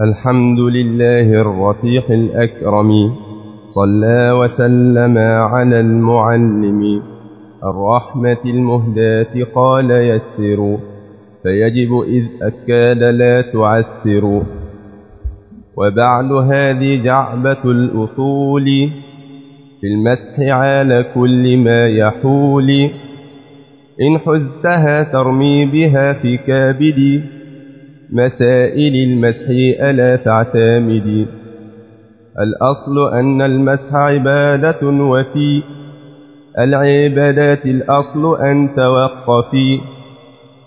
الحمد لله الرفيق الأكرم صلى وسلم على المعلم. الرحمة المهداة قال يسروا فيجب إذ أكاد لا تعسروا وبعد هذه جعبة الأصول في المسح على كل ما يحول. إن حزتها ترمي بها في كابدي مسائل المسح ألا تعتمدي الأصل أن المسح عبادة وفي. العبادات الأصل أن توقفي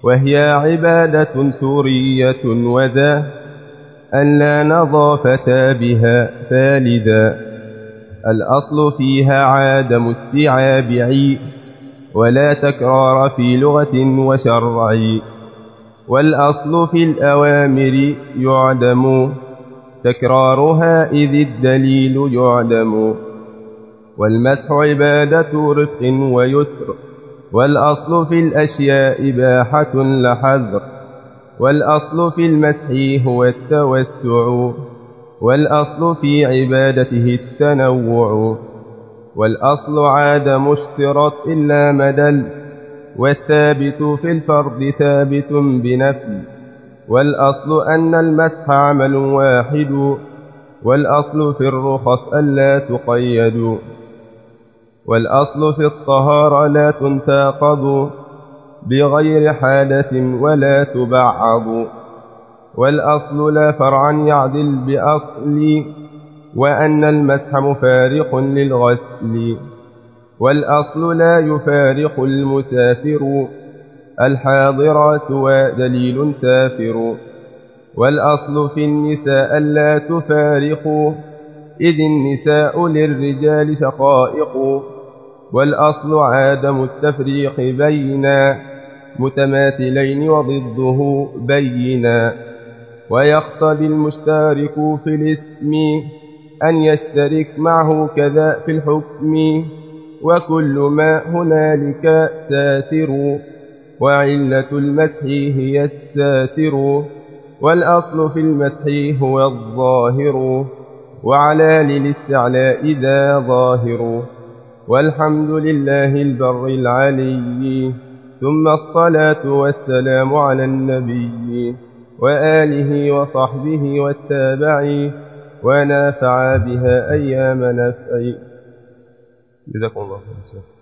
وهي عبادة سورية وذا. أن لا نظافة بها فالذا الأصل فيها عادم استيعاب ولا تكرار في لغة وشرع والأصل في الأوامر يعدم. تكرارها إذ الدليل يعدم. والمسح عبادة رفق ويسر. والأصل في الأشياء إباحة لحذر. والأصل في المسح هو التوسع. والأصل في عبادته التنوع. والأصل عادم اشترط إلا مدل والثابت في الفرض ثابت بنفل والأصل أن المسح عمل واحد والأصل في الرخص ألا تقيد والأصل في الطهارة لا تنتقض بغير حادث ولا تبعض والأصل لا فرعا يعدل بأصل وأن المسح مفارق للغسل. والأصل لا يفارق المسافر. الحاضر سوى دليل سافر. والأصل في النساء لا تفارقوا إذ النساء للرجال شقائق. والأصل عادم التفريق بين متماثلين وضده بينا. ويقتضي المشترك في الاسم أن يشترك معه كذا في الحكم. وكل ما هنالك ساتر وعلة المسح هي الساتر والأصل في المسح هو الظاهر وعلى للاستعلاء ذا ظاهر. والحمد لله البر العلي ثم الصلاة والسلام على النبي وآله وصحبه والتابعين ونافع بها أيام نفعي. جزاكم الله خير